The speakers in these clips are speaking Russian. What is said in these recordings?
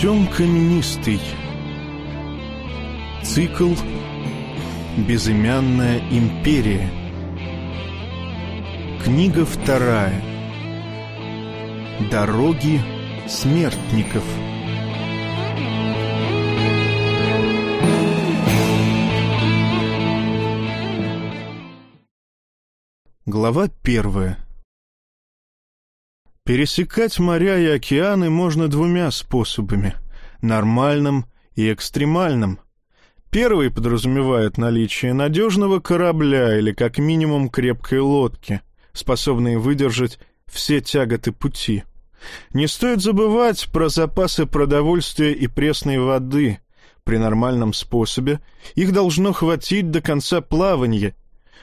Путем каменистый. Цикл «Безымянная империя». Книга вторая. Дороги смертников. Глава первая. Пересекать моря и океаны можно двумя способами — нормальным и экстремальным. Первый подразумевает наличие надежного корабля или как минимум крепкой лодки, способной выдержать все тяготы пути. Не стоит забывать про запасы продовольствия и пресной воды. При нормальном способе их должно хватить до конца плавания,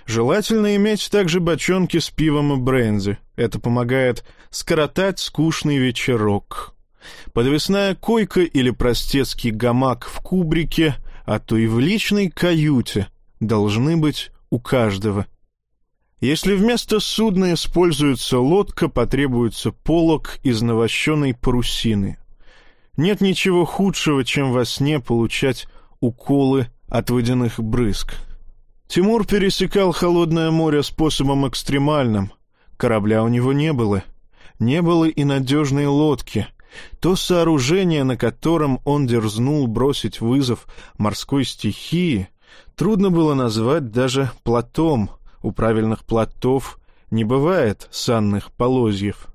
Желательно иметь также бочонки с пивом и бренди. Это помогает скоротать скучный вечерок. Подвесная койка или простецкий гамак в кубрике, а то и в личной каюте, должны быть у каждого. Если вместо судна используется лодка, потребуется полог из навощенной парусины. Нет ничего худшего, чем во сне получать уколы от водяных брызг. Тимур пересекал холодное море способом экстремальным. Корабля у него не было. Не было и надежной лодки. То сооружение, на котором он дерзнул бросить вызов морской стихии, трудно было назвать даже плотом. У правильных плотов не бывает санных полозьев.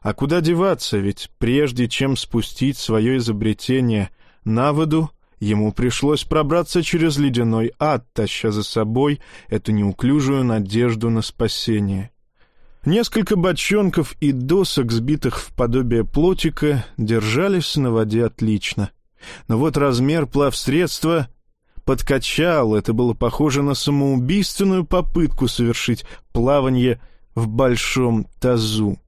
А куда деваться, ведь прежде чем спустить свое изобретение на воду, Ему пришлось пробраться через ледяной ад, таща за собой эту неуклюжую надежду на спасение. Несколько бочонков и досок, сбитых в подобие плотика, держались на воде отлично. Но вот размер плавсредства подкачал, это было похоже на самоубийственную попытку совершить плавание в большом тазу.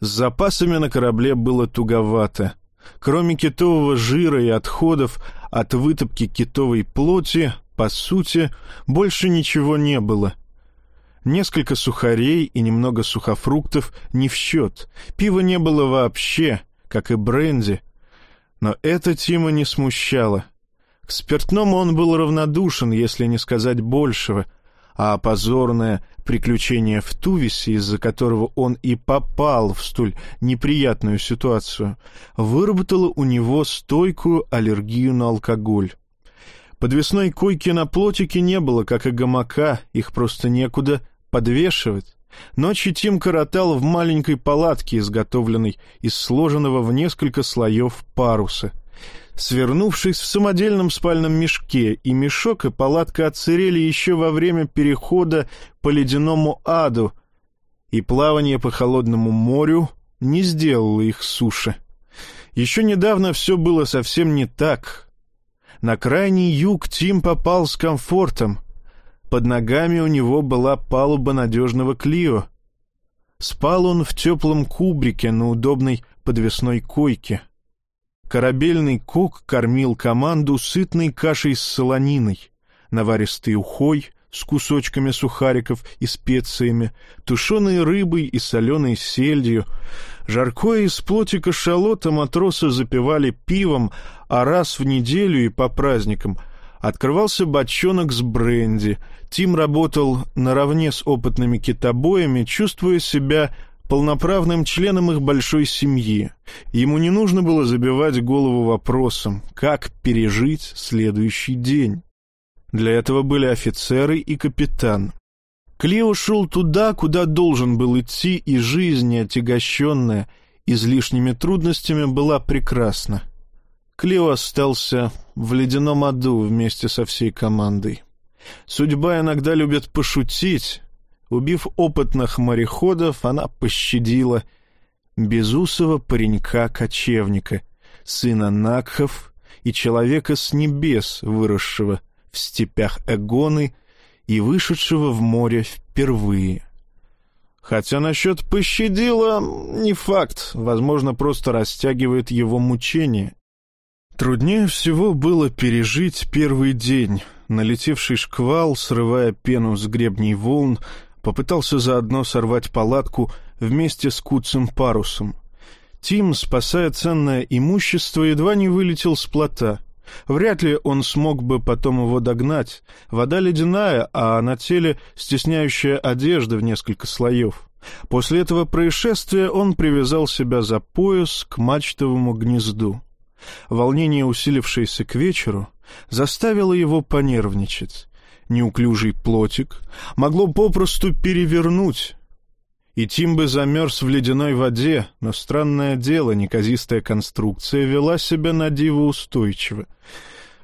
С запасами на корабле было туговато. Кроме китового жира и отходов от вытопки китовой плоти, по сути, больше ничего не было. Несколько сухарей и немного сухофруктов не в счет. Пива не было вообще, как и бренди. Но это Тима не смущало. К спиртному он был равнодушен, если не сказать большего — а позорное приключение в Тувисе, из-за которого он и попал в столь неприятную ситуацию, выработало у него стойкую аллергию на алкоголь. Подвесной койки на плотике не было, как и гамака, их просто некуда подвешивать. Ночи Тим коротал в маленькой палатке, изготовленной из сложенного в несколько слоев паруса — Свернувшись в самодельном спальном мешке, и мешок, и палатка отсырели еще во время перехода по ледяному аду, и плавание по холодному морю не сделало их суше. Еще недавно все было совсем не так. На крайний юг Тим попал с комфортом. Под ногами у него была палуба надежного Клио. Спал он в теплом кубрике на удобной подвесной койке — Корабельный кок кормил команду сытной кашей с солониной, наваристой ухой с кусочками сухариков и специями, тушеной рыбой и соленой сельдью. Жаркое из плотика шалота матросы запивали пивом, а раз в неделю и по праздникам открывался бочонок с бренди. Тим работал наравне с опытными китобоями, чувствуя себя полноправным членом их большой семьи. Ему не нужно было забивать голову вопросом, как пережить следующий день. Для этого были офицеры и капитан. Клео шел туда, куда должен был идти, и жизнь, отягощенная излишними трудностями, была прекрасна. Клео остался в ледяном аду вместе со всей командой. Судьба иногда любит пошутить, Убив опытных мореходов, она пощадила безусого паренька-кочевника, сына Накхов и человека с небес, выросшего в степях Эгоны и вышедшего в море впервые. Хотя насчет «пощадила» не факт, возможно, просто растягивает его мучение. Труднее всего было пережить первый день, налетевший шквал, срывая пену с гребней волн, попытался заодно сорвать палатку вместе с куцым парусом. Тим, спасая ценное имущество, едва не вылетел с плота. Вряд ли он смог бы потом его догнать. Вода ледяная, а на теле стесняющая одежда в несколько слоев. После этого происшествия он привязал себя за пояс к мачтовому гнезду. Волнение, усилившееся к вечеру, заставило его понервничать. Неуклюжий плотик могло попросту перевернуть, и Тим бы замерз в ледяной воде, но странное дело, неказистая конструкция вела себя на диво устойчиво.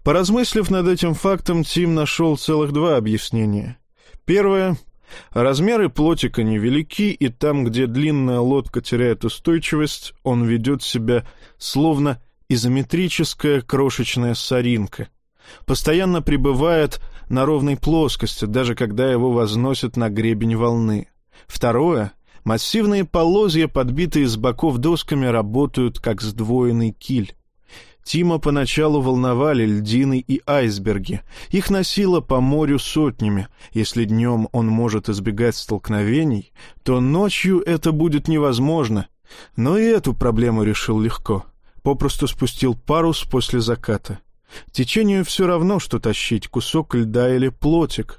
Поразмыслив над этим фактом, Тим нашел целых два объяснения. Первое — размеры плотика невелики, и там, где длинная лодка теряет устойчивость, он ведет себя словно изометрическая крошечная соринка. Постоянно пребывает на ровной плоскости, даже когда его возносят на гребень волны. Второе — Массивные полозья, подбитые с боков досками, работают как сдвоенный киль. Тима поначалу волновали льдины и айсберги. Их носило по морю сотнями. Если днем он может избегать столкновений, то ночью это будет невозможно. Но и эту проблему решил легко. Попросту спустил парус после заката. Течению все равно, что тащить кусок льда или плотик.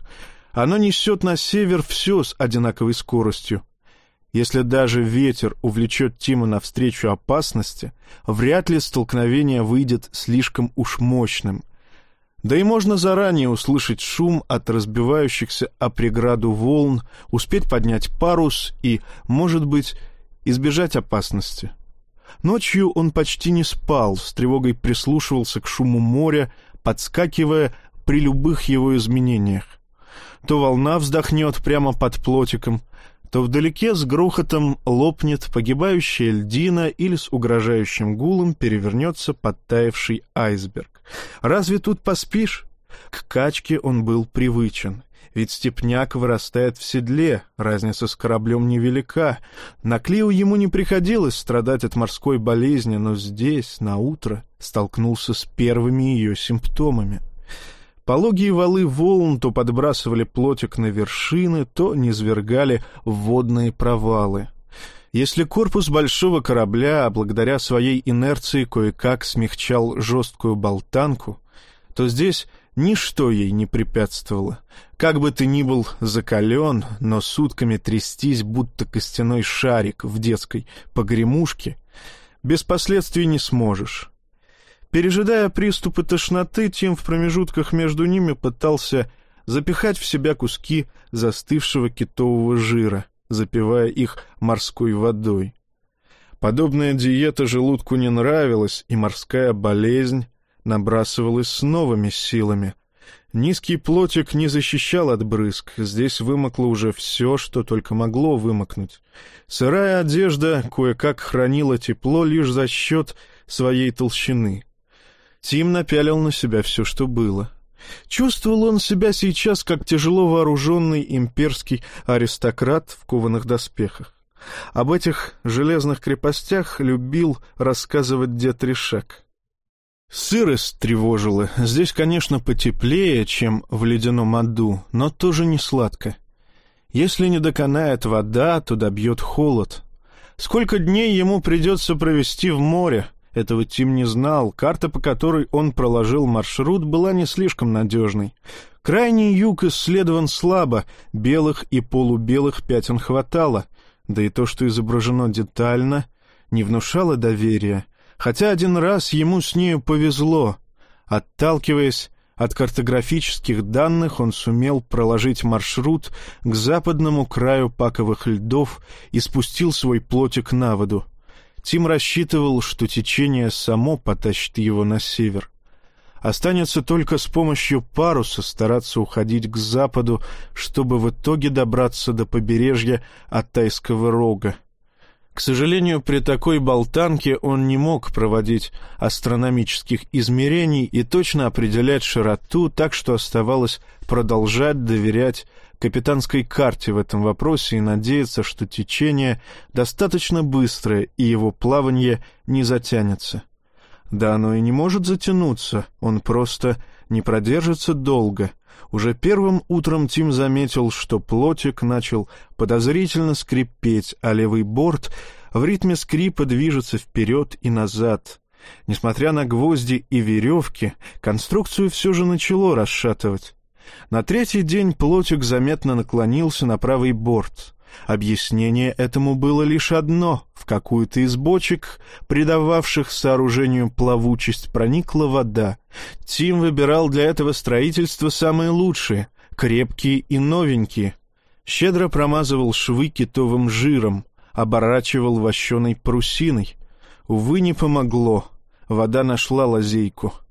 Оно несет на север все с одинаковой скоростью. Если даже ветер увлечет Тима навстречу опасности, вряд ли столкновение выйдет слишком уж мощным. Да и можно заранее услышать шум от разбивающихся о преграду волн, успеть поднять парус и, может быть, избежать опасности. Ночью он почти не спал, с тревогой прислушивался к шуму моря, подскакивая при любых его изменениях. То волна вздохнет прямо под плотиком, то вдалеке с грохотом лопнет погибающая льдина или с угрожающим гулом перевернется подтаявший айсберг. Разве тут поспишь? К качке он был привычен. Ведь степняк вырастает в седле, разница с кораблем невелика. На Клио ему не приходилось страдать от морской болезни, но здесь, на утро, столкнулся с первыми ее симптомами — Пологие валы волн то подбрасывали плотик на вершины, то низвергали водные провалы. Если корпус большого корабля, благодаря своей инерции, кое-как смягчал жесткую болтанку, то здесь ничто ей не препятствовало. Как бы ты ни был закален, но сутками трястись, будто костяной шарик в детской погремушке, без последствий не сможешь. Пережидая приступы тошноты, Тим в промежутках между ними пытался запихать в себя куски застывшего китового жира, запивая их морской водой. Подобная диета желудку не нравилась, и морская болезнь набрасывалась с новыми силами. Низкий плотик не защищал от брызг, здесь вымокло уже все, что только могло вымокнуть. Сырая одежда кое-как хранила тепло лишь за счет своей толщины — Тим напялил на себя все, что было. Чувствовал он себя сейчас как тяжело вооруженный имперский аристократ в кованых доспехах. Об этих железных крепостях любил рассказывать дед Решак. Сырость тревожила. Здесь, конечно, потеплее, чем в ледяном аду, но тоже не сладко. Если не доконает вода, то добьет холод. Сколько дней ему придется провести в море, этого Тим не знал. Карта, по которой он проложил маршрут, была не слишком надежной. Крайний юг исследован слабо, белых и полубелых пятен хватало, да и то, что изображено детально, не внушало доверия, хотя один раз ему с нею повезло. Отталкиваясь от картографических данных, он сумел проложить маршрут к западному краю паковых льдов и спустил свой плотик на воду. Тим рассчитывал, что течение само потащит его на север. Останется только с помощью паруса стараться уходить к западу, чтобы в итоге добраться до побережья Аттайского рога. К сожалению, при такой болтанке он не мог проводить астрономических измерений и точно определять широту, так что оставалось продолжать доверять капитанской карте в этом вопросе и надеяться, что течение достаточно быстрое и его плавание не затянется. Да оно и не может затянуться, он просто не продержится долго. Уже первым утром Тим заметил, что плотик начал подозрительно скрипеть, а левый борт в ритме скрипа движется вперед и назад. Несмотря на гвозди и веревки, конструкцию все же начало расшатывать. На третий день плотик заметно наклонился на правый борт. Объяснение этому было лишь одно. В какую-то из бочек, придававших сооружению плавучесть, проникла вода. Тим выбирал для этого строительства самые лучшие, крепкие и новенькие. Щедро промазывал швы китовым жиром, оборачивал вощеной парусиной. Увы, не помогло. Вода нашла лазейку —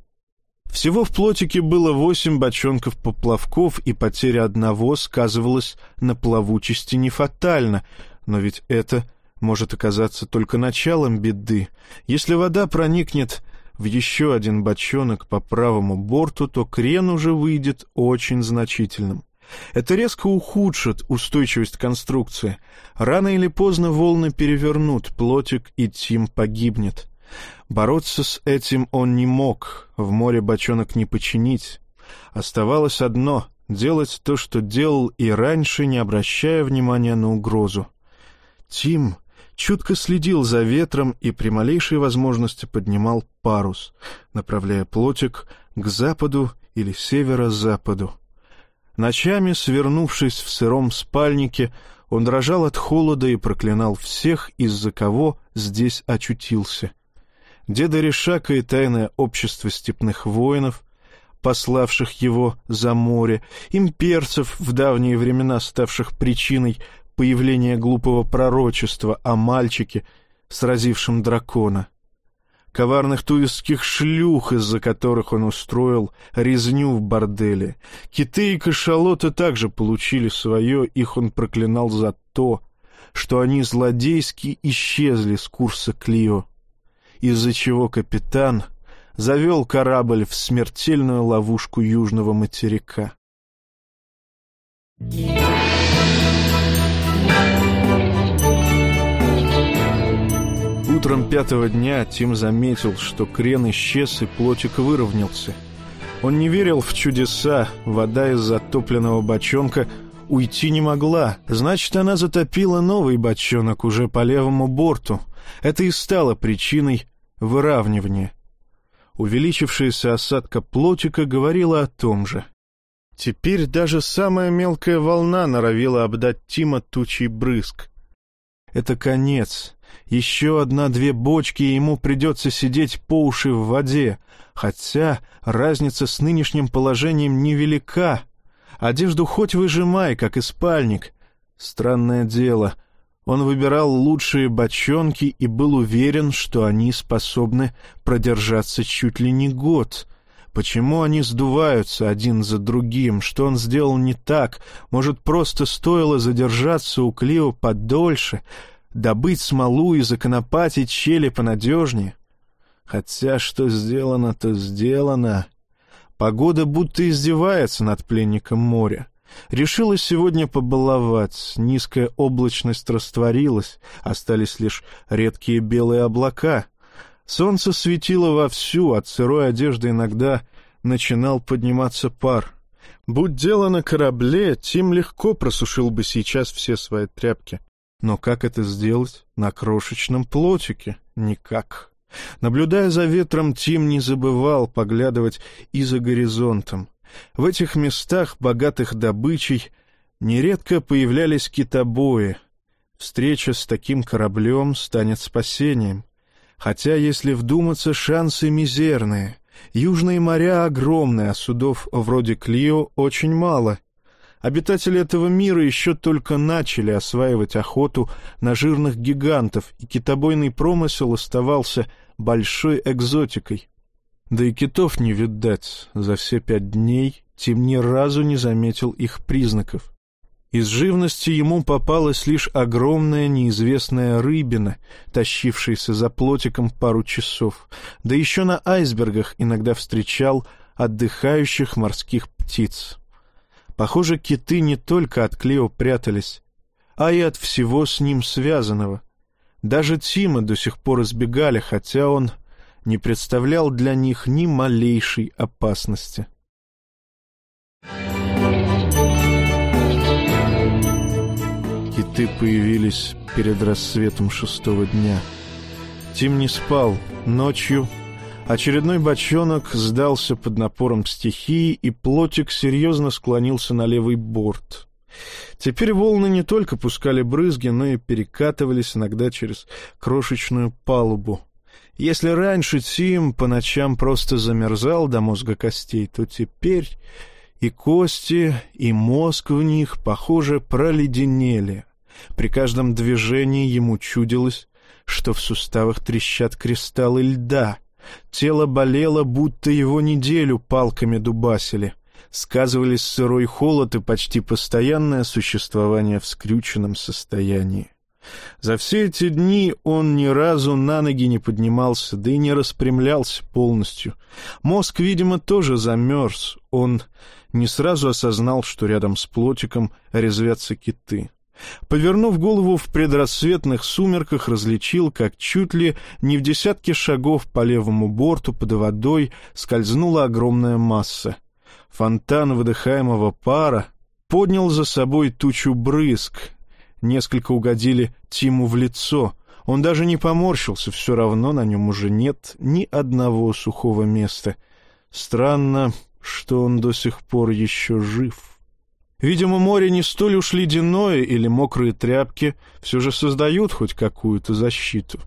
всего в плотике было восемь бочонков поплавков, и потеря одного сказывалась на плавучести не фатально, но ведь это может оказаться только началом беды. Если вода проникнет в еще один бочонок по правому борту, то крен уже выйдет очень значительным. Это резко ухудшит устойчивость конструкции. Рано или поздно волны перевернут плотик, и Тим погибнет. Бороться с этим он не мог, в море бочонок не починить. Оставалось одно — делать то, что делал и раньше, не обращая внимания на угрозу. Тим чутко следил за ветром и при малейшей возможности поднимал парус, направляя плотик к западу или северо-западу. Ночами, свернувшись в сыром спальнике, он дрожал от холода и проклинал всех, из-за кого здесь очутился — деда Решака и тайное общество степных воинов, пославших его за море, имперцев, в давние времена ставших причиной появления глупого пророчества о мальчике, сразившем дракона, коварных туистских шлюх, из-за которых он устроил резню в борделе. Киты и кашалоты также получили свое, их он проклинал за то, что они злодейски исчезли с курса Клио из-за чего капитан завел корабль в смертельную ловушку южного материка. Утром пятого дня Тим заметил, что крен исчез и плотик выровнялся. Он не верил в чудеса, вода из затопленного бочонка уйти не могла, значит, она затопила новый бочонок уже по левому борту. Это и стало причиной выравнивание. Увеличившаяся осадка плотика говорила о том же. Теперь даже самая мелкая волна норовила обдать Тима тучей брызг. Это конец. Еще одна-две бочки, и ему придется сидеть по уши в воде, хотя разница с нынешним положением невелика. Одежду хоть выжимай, как и спальник. Странное дело, он выбирал лучшие бочонки и был уверен, что они способны продержаться чуть ли не год. Почему они сдуваются один за другим? Что он сделал не так? Может, просто стоило задержаться у Клио подольше, добыть смолу и законопатить щели понадежнее? Хотя что сделано, то сделано. Погода будто издевается над пленником моря. Решила сегодня побаловать. Низкая облачность растворилась, остались лишь редкие белые облака. Солнце светило вовсю, от сырой одежды иногда начинал подниматься пар. Будь дело на корабле, Тим легко просушил бы сейчас все свои тряпки. Но как это сделать на крошечном плотике? Никак. Наблюдая за ветром, Тим не забывал поглядывать и за горизонтом. В этих местах, богатых добычей, нередко появлялись китобои. Встреча с таким кораблем станет спасением. Хотя, если вдуматься, шансы мизерные. Южные моря огромные, а судов вроде Клио очень мало. Обитатели этого мира еще только начали осваивать охоту на жирных гигантов, и китобойный промысел оставался большой экзотикой. Да и китов не видать. За все пять дней Тим ни разу не заметил их признаков. Из живности ему попалась лишь огромная неизвестная рыбина, тащившаяся за плотиком пару часов, да еще на айсбергах иногда встречал отдыхающих морских птиц. Похоже, киты не только от Клео прятались, а и от всего с ним связанного. Даже Тима до сих пор избегали, хотя он не представлял для них ни малейшей опасности. Киты появились перед рассветом шестого дня. Тим не спал. Ночью очередной бочонок сдался под напором стихии, и плотик серьезно склонился на левый борт. Теперь волны не только пускали брызги, но и перекатывались иногда через крошечную палубу. Если раньше Тим по ночам просто замерзал до мозга костей, то теперь и кости, и мозг в них, похоже, проледенели. При каждом движении ему чудилось, что в суставах трещат кристаллы льда. Тело болело, будто его неделю палками дубасили. Сказывались сырой холод и почти постоянное существование в скрюченном состоянии. За все эти дни он ни разу на ноги не поднимался, да и не распрямлялся полностью. Мозг, видимо, тоже замерз. Он не сразу осознал, что рядом с плотиком резвятся киты. Повернув голову в предрассветных сумерках, различил, как чуть ли не в десятке шагов по левому борту под водой скользнула огромная масса. Фонтан выдыхаемого пара поднял за собой тучу брызг, Несколько угодили Тиму в лицо. Он даже не поморщился, все равно на нем уже нет ни одного сухого места. Странно, что он до сих пор еще жив. Видимо, море не столь уж ледяное или мокрые тряпки все же создают хоть какую-то защиту.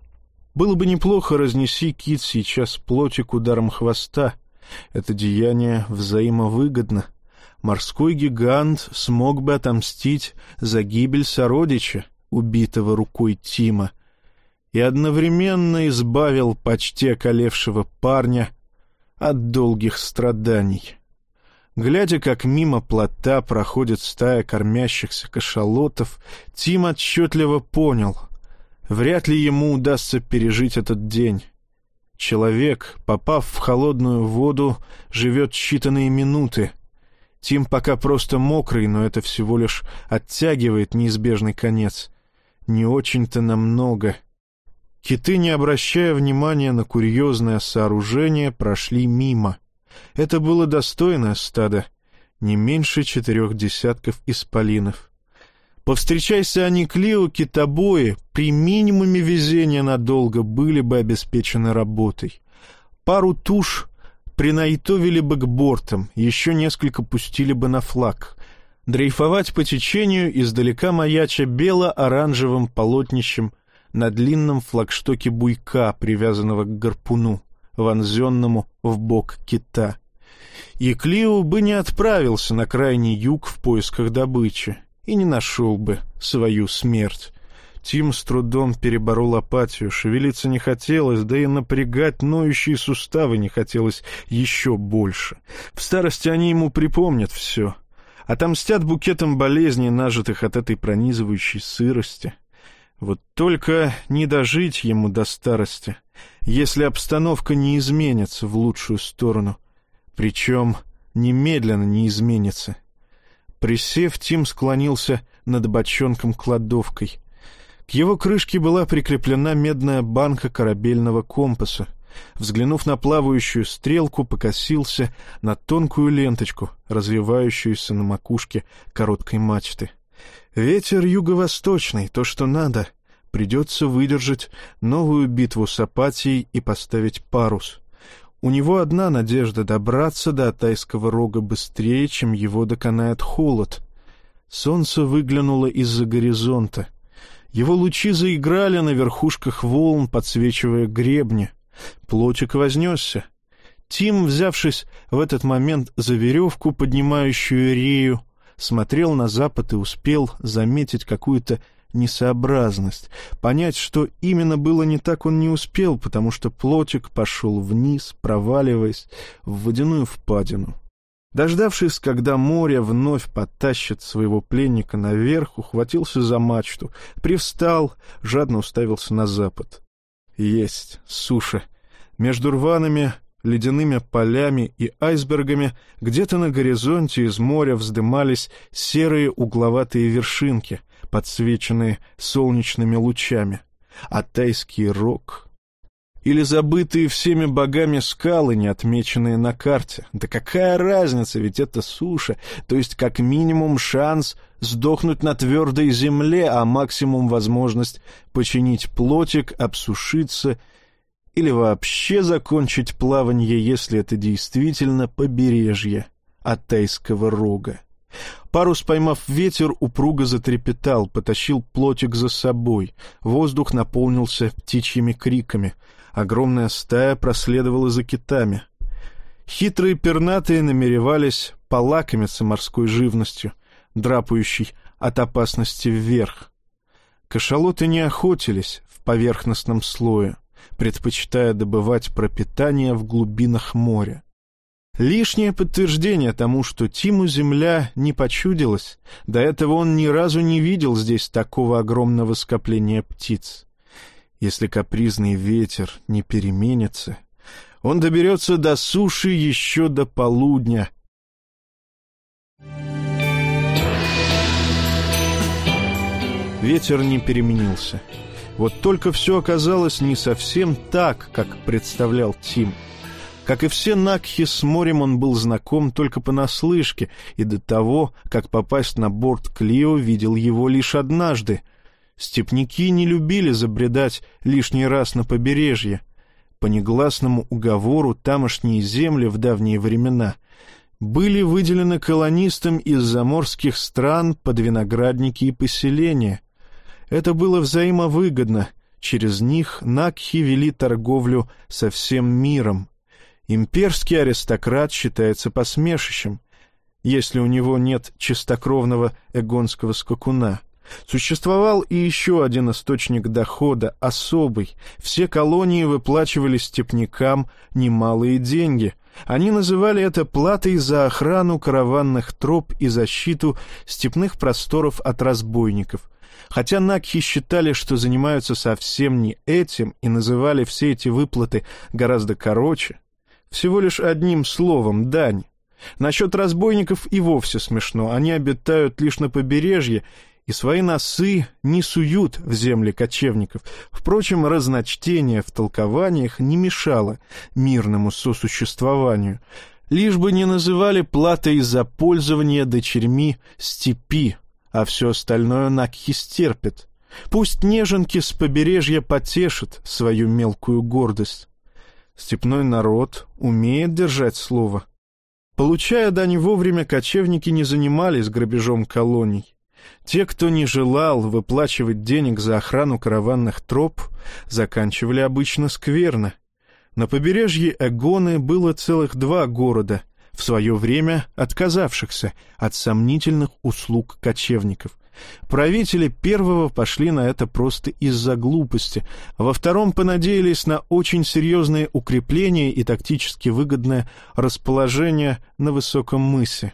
Было бы неплохо, разнеси кит сейчас плотик ударом хвоста. Это деяние взаимовыгодно — морской гигант смог бы отомстить за гибель сородича, убитого рукой Тима, и одновременно избавил почти околевшего парня от долгих страданий. Глядя, как мимо плота проходит стая кормящихся кашалотов, Тим отчетливо понял — вряд ли ему удастся пережить этот день. Человек, попав в холодную воду, живет считанные минуты, Тим пока просто мокрый, но это всего лишь оттягивает неизбежный конец. Не очень-то намного. Киты, не обращая внимания на курьезное сооружение, прошли мимо. Это было достойное стадо, не меньше четырех десятков исполинов. Повстречайся они Клио, китобои, при минимуме везения надолго были бы обеспечены работой. Пару туш принаитовили бы к бортам, еще несколько пустили бы на флаг. Дрейфовать по течению издалека маяча бело-оранжевым полотнищем на длинном флагштоке буйка, привязанного к гарпуну, вонзенному в бок кита. И Клио бы не отправился на крайний юг в поисках добычи и не нашел бы свою смерть. Тим с трудом переборол апатию, шевелиться не хотелось, да и напрягать ноющие суставы не хотелось еще больше. В старости они ему припомнят все. Отомстят букетом болезней, нажитых от этой пронизывающей сырости. Вот только не дожить ему до старости, если обстановка не изменится в лучшую сторону. Причем немедленно не изменится. Присев, Тим склонился над бочонком-кладовкой — к его крышке была прикреплена медная банка корабельного компаса. Взглянув на плавающую стрелку, покосился на тонкую ленточку, развивающуюся на макушке короткой мачты. Ветер юго-восточный, то, что надо. Придется выдержать новую битву с апатией и поставить парус. У него одна надежда — добраться до Атайского рога быстрее, чем его доконает холод. Солнце выглянуло из-за горизонта — его лучи заиграли на верхушках волн, подсвечивая гребни. Плотик вознесся. Тим, взявшись в этот момент за веревку, поднимающую рею, смотрел на запад и успел заметить какую-то несообразность. Понять, что именно было не так, он не успел, потому что плотик пошел вниз, проваливаясь в водяную впадину. Дождавшись, когда море вновь потащит своего пленника наверх, ухватился за мачту, привстал, жадно уставился на запад. Есть, суша. Между рваными ледяными полями и айсбергами где-то на горизонте из моря вздымались серые угловатые вершинки, подсвеченные солнечными лучами. А тайский рог или забытые всеми богами скалы, не отмеченные на карте. Да какая разница, ведь это суша, то есть как минимум шанс сдохнуть на твердой земле, а максимум возможность починить плотик, обсушиться или вообще закончить плавание, если это действительно побережье Атайского рога. Парус, поймав ветер, упруго затрепетал, потащил плотик за собой. Воздух наполнился птичьими криками. Огромная стая проследовала за китами. Хитрые пернатые намеревались полакомиться морской живностью, драпающей от опасности вверх. Кашалоты не охотились в поверхностном слое, предпочитая добывать пропитание в глубинах моря. Лишнее подтверждение тому, что Тиму земля не почудилась. До этого он ни разу не видел здесь такого огромного скопления птиц. Если капризный ветер не переменится, он доберется до суши еще до полудня. Ветер не переменился. Вот только все оказалось не совсем так, как представлял Тим. — как и все Накхи, с морем он был знаком только понаслышке, и до того, как попасть на борт Клио, видел его лишь однажды. Степники не любили забредать лишний раз на побережье. По негласному уговору тамошние земли в давние времена были выделены колонистам из заморских стран под виноградники и поселения. Это было взаимовыгодно. Через них Накхи вели торговлю со всем миром. Имперский аристократ считается посмешищем, если у него нет чистокровного эгонского скакуна. Существовал и еще один источник дохода, особый. Все колонии выплачивали степнякам немалые деньги. Они называли это платой за охрану караванных троп и защиту степных просторов от разбойников. Хотя Накхи считали, что занимаются совсем не этим и называли все эти выплаты гораздо короче, всего лишь одним словом — дань. Насчет разбойников и вовсе смешно. Они обитают лишь на побережье и свои носы не суют в земли кочевников. Впрочем, разночтение в толкованиях не мешало мирному сосуществованию. Лишь бы не называли платой за пользование дочерьми степи, а все остальное Накхи стерпит. Пусть неженки с побережья потешат свою мелкую гордость. Степной народ умеет держать слово. Получая дань вовремя, кочевники не занимались грабежом колоний. Те, кто не желал выплачивать денег за охрану караванных троп, заканчивали обычно скверно. На побережье Эгоны было целых два города, в свое время отказавшихся от сомнительных услуг кочевников. Правители первого пошли на это просто из-за глупости, а во втором понадеялись на очень серьезные укрепления и тактически выгодное расположение на высоком мысе.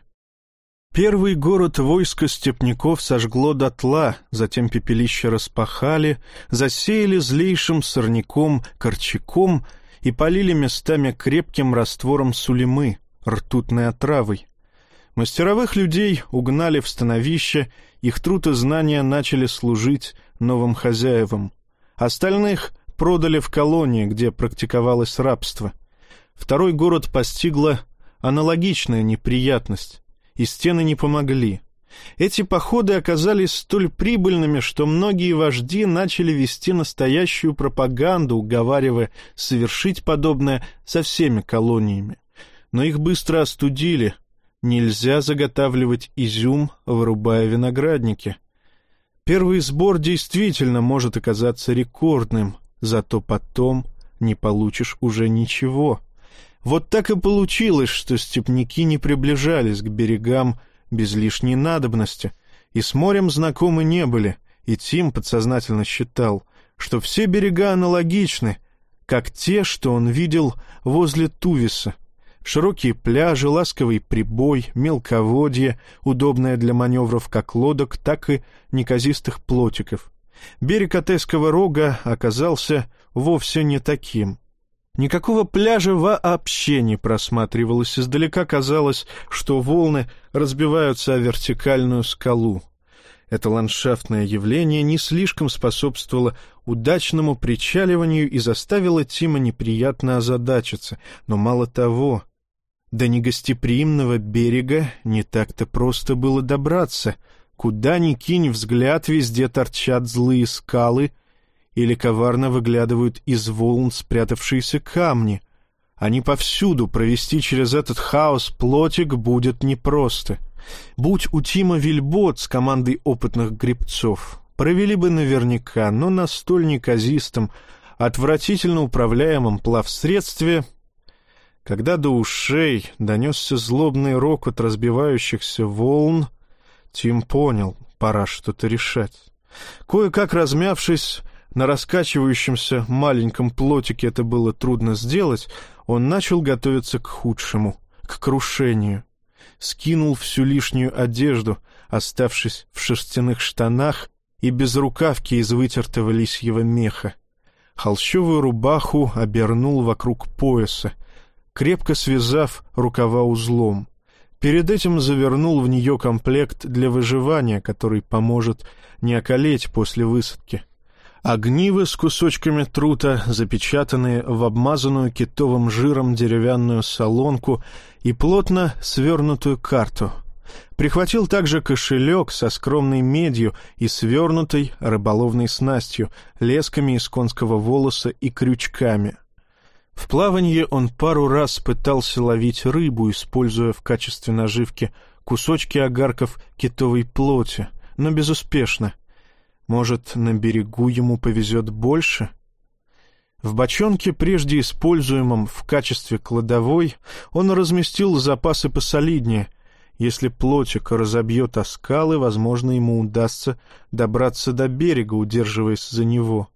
Первый город войска степняков сожгло дотла, затем пепелище распахали, засеяли злейшим сорняком, корчаком и полили местами крепким раствором сулемы, ртутной отравой. Мастеровых людей угнали в становище их труд и знания начали служить новым хозяевам. Остальных продали в колонии, где практиковалось рабство. Второй город постигла аналогичная неприятность, и стены не помогли. Эти походы оказались столь прибыльными, что многие вожди начали вести настоящую пропаганду, уговаривая совершить подобное со всеми колониями. Но их быстро остудили, Нельзя заготавливать изюм, вырубая виноградники. Первый сбор действительно может оказаться рекордным, зато потом не получишь уже ничего. Вот так и получилось, что степняки не приближались к берегам без лишней надобности, и с морем знакомы не были, и Тим подсознательно считал, что все берега аналогичны, как те, что он видел возле Тувиса — Широкие пляжи, ласковый прибой, мелководье, удобное для маневров как лодок, так и неказистых плотиков. Берег Отесского рога оказался вовсе не таким. Никакого пляжа вообще не просматривалось, издалека казалось, что волны разбиваются о вертикальную скалу. Это ландшафтное явление не слишком способствовало удачному причаливанию и заставило Тима неприятно озадачиться, но мало того, до негостеприимного берега не так-то просто было добраться. Куда ни кинь взгляд, везде торчат злые скалы или коварно выглядывают из волн спрятавшиеся камни. Они повсюду, провести через этот хаос плотик будет непросто. Будь у Тима Вильбот с командой опытных гребцов, провели бы наверняка, но на столь неказистом, отвратительно управляемом плавсредстве когда до ушей донесся злобный рокот разбивающихся волн, Тим понял, пора что-то решать. Кое-как размявшись, на раскачивающемся маленьком плотике это было трудно сделать, он начал готовиться к худшему, к крушению. Скинул всю лишнюю одежду, оставшись в шерстяных штанах и без рукавки из вытертого лисьего меха. Холщовую рубаху обернул вокруг пояса, крепко связав рукава узлом. Перед этим завернул в нее комплект для выживания, который поможет не околеть после высадки. Огнивы с кусочками трута, запечатанные в обмазанную китовым жиром деревянную солонку и плотно свернутую карту. Прихватил также кошелек со скромной медью и свернутой рыболовной снастью, лесками из конского волоса и крючками — в плавании он пару раз пытался ловить рыбу, используя в качестве наживки кусочки огарков китовой плоти, но безуспешно. Может, на берегу ему повезет больше? В бочонке, прежде используемом в качестве кладовой, он разместил запасы посолиднее. Если плотик разобьет о скалы, возможно, ему удастся добраться до берега, удерживаясь за него —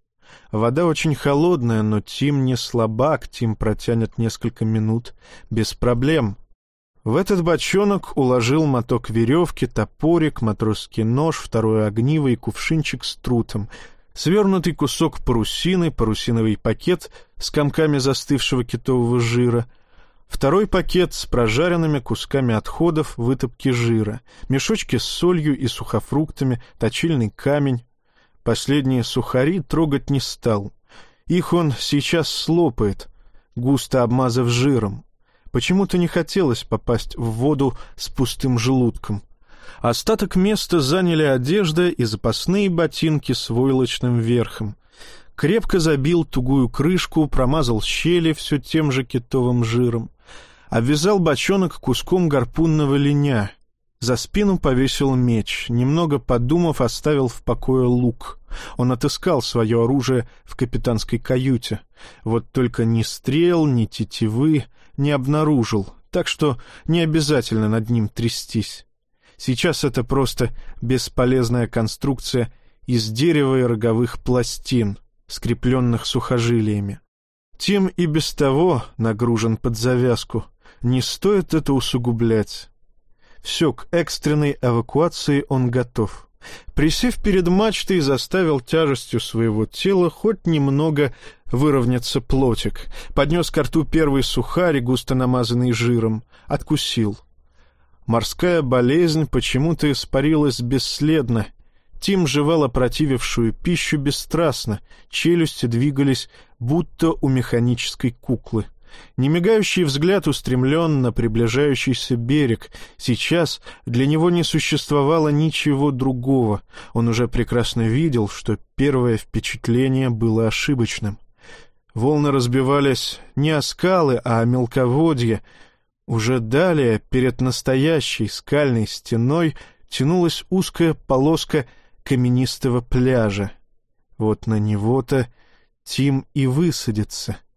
Вода очень холодная, но Тим не слабак, Тим протянет несколько минут без проблем. В этот бочонок уложил моток веревки, топорик, матросский нож, второе огниво и кувшинчик с трутом, свернутый кусок парусины, парусиновый пакет с комками застывшего китового жира, второй пакет с прожаренными кусками отходов вытопки жира, мешочки с солью и сухофруктами, точильный камень, Последние сухари трогать не стал. Их он сейчас слопает, густо обмазав жиром. Почему-то не хотелось попасть в воду с пустым желудком. Остаток места заняли одежда и запасные ботинки с войлочным верхом. Крепко забил тугую крышку, промазал щели все тем же китовым жиром. Обвязал бочонок куском гарпунного линя. За спину повесил меч, немного подумав, оставил в покое лук. Он отыскал свое оружие в капитанской каюте. Вот только ни стрел, ни тетивы не обнаружил, так что не обязательно над ним трястись. Сейчас это просто бесполезная конструкция из дерева и роговых пластин, скрепленных сухожилиями. Тем и без того нагружен под завязку. Не стоит это усугублять. Все, к экстренной эвакуации он готов. Присев перед мачтой, заставил тяжестью своего тела хоть немного выровняться плотик. Поднес к рту первый сухарь, густо намазанный жиром. Откусил. Морская болезнь почему-то испарилась бесследно. Тим жевал опротивившую пищу бесстрастно, челюсти двигались, будто у механической куклы. — Немигающий взгляд устремлен на приближающийся берег. Сейчас для него не существовало ничего другого. Он уже прекрасно видел, что первое впечатление было ошибочным. Волны разбивались не о скалы, а о мелководье. Уже далее, перед настоящей скальной стеной, тянулась узкая полоска каменистого пляжа. Вот на него-то Тим и высадится —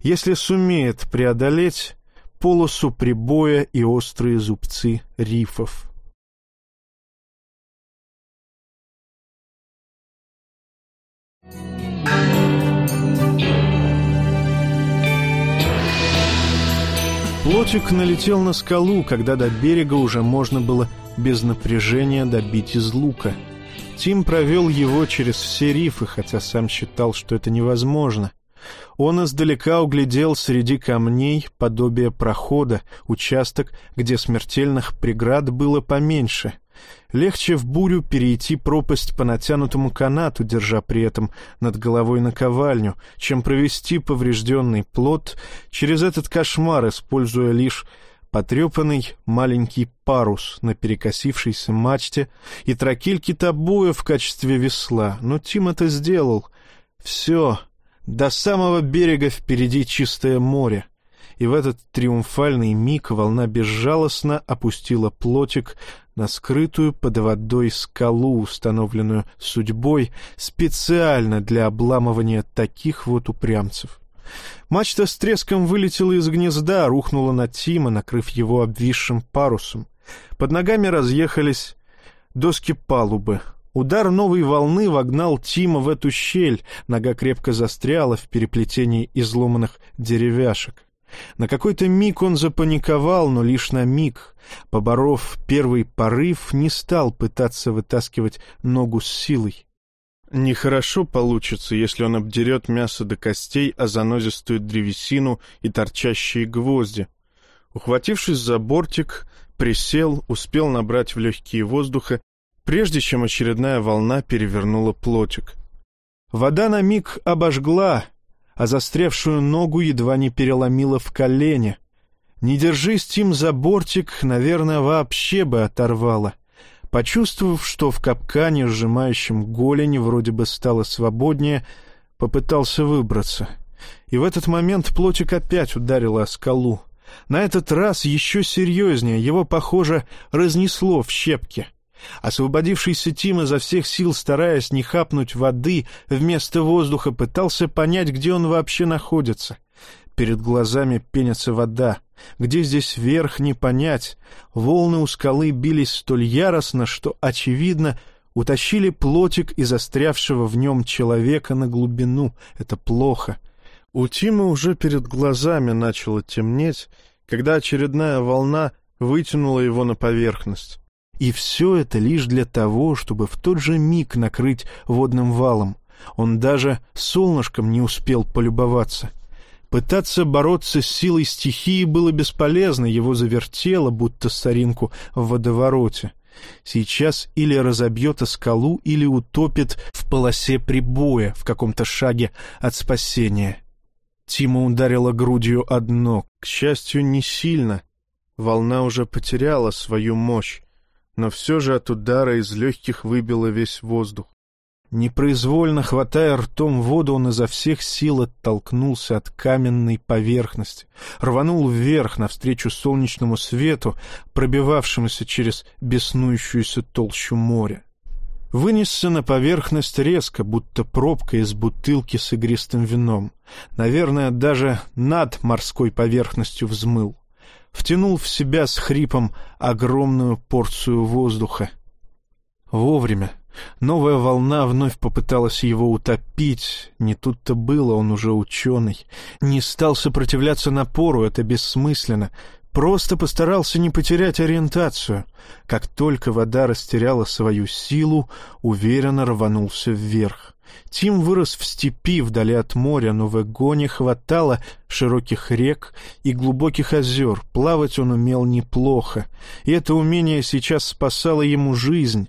если сумеет преодолеть полосу прибоя и острые зубцы рифов. Плотик налетел на скалу, когда до берега уже можно было без напряжения добить из лука. Тим провел его через все рифы, хотя сам считал, что это невозможно — он издалека углядел среди камней подобие прохода, участок, где смертельных преград было поменьше. Легче в бурю перейти пропасть по натянутому канату, держа при этом над головой наковальню, чем провести поврежденный плод через этот кошмар, используя лишь потрепанный маленький парус на перекосившейся мачте и тракель китобоя в качестве весла. Но Тим это сделал. Все, до самого берега впереди чистое море. И в этот триумфальный миг волна безжалостно опустила плотик на скрытую под водой скалу, установленную судьбой специально для обламывания таких вот упрямцев. Мачта с треском вылетела из гнезда, рухнула на Тима, накрыв его обвисшим парусом. Под ногами разъехались доски палубы. Удар новой волны вогнал Тима в эту щель, нога крепко застряла в переплетении изломанных деревяшек. На какой-то миг он запаниковал, но лишь на миг. Поборов первый порыв, не стал пытаться вытаскивать ногу с силой. Нехорошо получится, если он обдерет мясо до костей, а занозистую древесину и торчащие гвозди. Ухватившись за бортик, присел, успел набрать в легкие воздуха, прежде чем очередная волна перевернула плотик. Вода на миг обожгла, а застрявшую ногу едва не переломила в колене. Не держись, Тим, за бортик, наверное, вообще бы оторвала. Почувствовав, что в капкане, сжимающем голень, вроде бы стало свободнее, попытался выбраться. И в этот момент плотик опять ударила о скалу. На этот раз еще серьезнее, его, похоже, разнесло в щепки. Освободившийся Тим изо всех сил, стараясь не хапнуть воды, вместо воздуха пытался понять, где он вообще находится. Перед глазами пенится вода. Где здесь верх, не понять. Волны у скалы бились столь яростно, что, очевидно, утащили плотик и застрявшего в нем человека на глубину. Это плохо. У Тима уже перед глазами начало темнеть, когда очередная волна вытянула его на поверхность. И все это лишь для того, чтобы в тот же миг накрыть водным валом. Он даже солнышком не успел полюбоваться. Пытаться бороться с силой стихии было бесполезно, его завертело, будто соринку в водовороте. Сейчас или разобьет о скалу, или утопит в полосе прибоя в каком-то шаге от спасения. Тима ударила грудью одно, к счастью, не сильно. Волна уже потеряла свою мощь но все же от удара из легких выбило весь воздух. Непроизвольно хватая ртом воду, он изо всех сил оттолкнулся от каменной поверхности, рванул вверх навстречу солнечному свету, пробивавшемуся через беснующуюся толщу моря. Вынесся на поверхность резко, будто пробка из бутылки с игристым вином. Наверное, даже над морской поверхностью взмыл втянул в себя с хрипом огромную порцию воздуха. Вовремя. Новая волна вновь попыталась его утопить. Не тут-то было, он уже ученый. Не стал сопротивляться напору, это бессмысленно. Просто постарался не потерять ориентацию. Как только вода растеряла свою силу, уверенно рванулся вверх. Тим вырос в степи вдали от моря, но в Эгоне хватало широких рек и глубоких озер. Плавать он умел неплохо, и это умение сейчас спасало ему жизнь.